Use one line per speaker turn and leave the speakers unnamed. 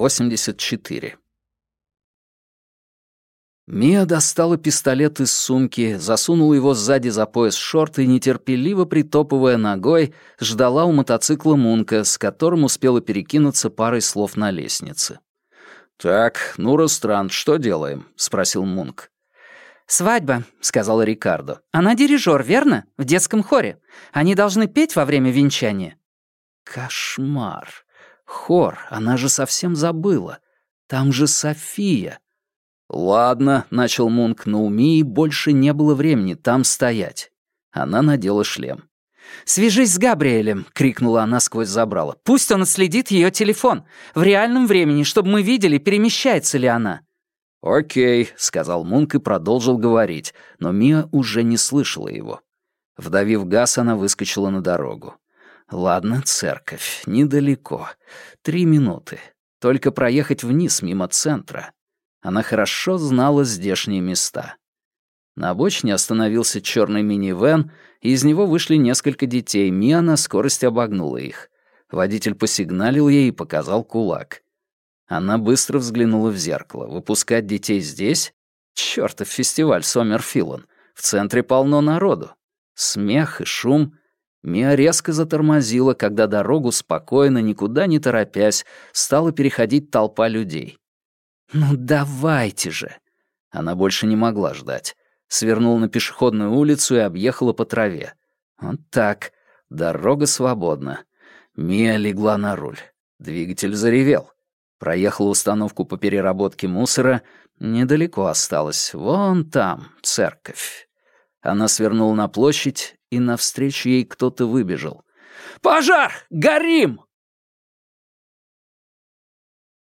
84. Мия достала пистолет из сумки, засунула его сзади за пояс шорт и, нетерпеливо притопывая ногой, ждала у мотоцикла Мунка, с которым успела перекинуться парой слов на лестнице. «Так, Нура Странд, что делаем?» — спросил Мунк.
«Свадьба», — сказала Рикардо. «Она дирижер, верно? В детском хоре. Они должны петь во время венчания».
«Кошмар! Хор, она же совсем забыла. Там же София!» «Ладно», — начал Мунк, но у Мии больше не было времени там стоять. Она надела шлем.
«Свяжись с Габриэлем!» — крикнула она сквозь забрало. «Пусть он отследит ее телефон. В реальном времени, чтобы мы видели, перемещается ли она».
«Окей», — сказал Мунк и продолжил говорить, но Мия уже не слышала его. Вдавив газ, она выскочила на дорогу. «Ладно, церковь, недалеко. Три минуты. Только проехать вниз мимо центра. Она хорошо знала здешние места. На обочине остановился черный минивэн, и из него вышли несколько детей. Мия на скорости обогнула их. Водитель посигналил ей и показал кулак. Она быстро взглянула в зеркало. Выпускать детей здесь? Чёртов фестиваль Сомерфиллан. В центре полно народу. Смех и шум. Мия резко затормозила, когда дорогу спокойно, никуда не торопясь, стала переходить толпа людей. «Ну давайте же!» Она больше не могла ждать. Свернула на пешеходную улицу и объехала по траве. Вот так. Дорога свободна. Мия легла на руль. Двигатель заревел. Проехала установку по переработке мусора. Недалеко осталось. Вон там церковь. Она свернула на площадь, и навстречу ей кто-то выбежал. «Пожар! Горим!»